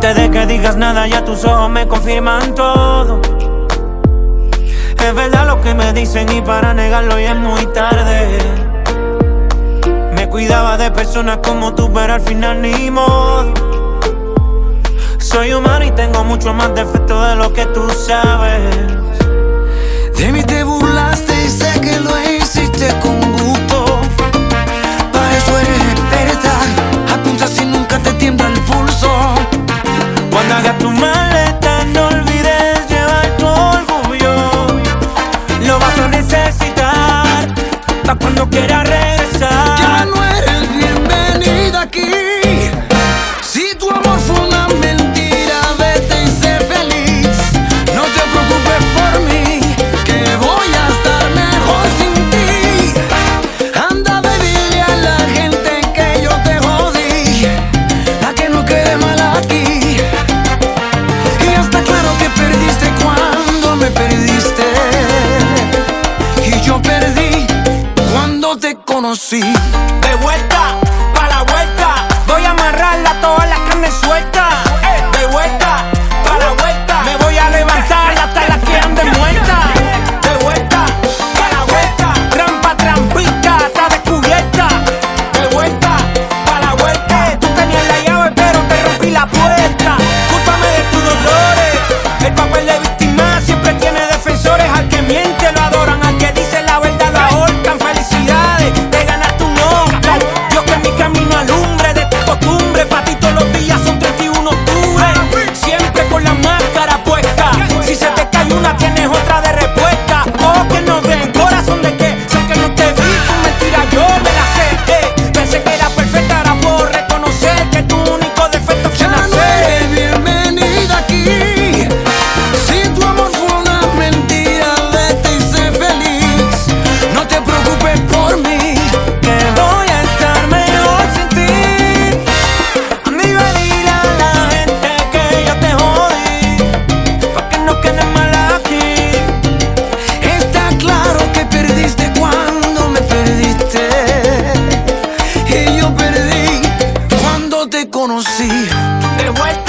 Antes de que digas nada, ya tus ojos me confirman todo. Es verdad lo que me dicen y para negarlo ya es muy tarde. Me cuidaba de personas como tú, pero al final ni modo. Soy humano y tengo mucho más defecto de lo que tú sabes. De vuelta, pa' la vuelta, voy a amarrarla todas las carnes sueltas. Eh, de vuelta. de vuelta.